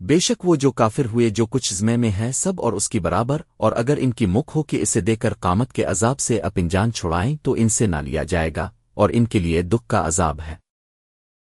بے شک وہ جو کافر ہوئے جو کچھ زمے میں ہے سب اور اس کی برابر، اور اگر ان کی مکھ ہو کہ اسے دے کر قامت کے عذاب سے اپن جان چھڑائیں تو ان سے نہ لیا جائے گا، اور ان کے لیے دکھ کا عذاب ہے۔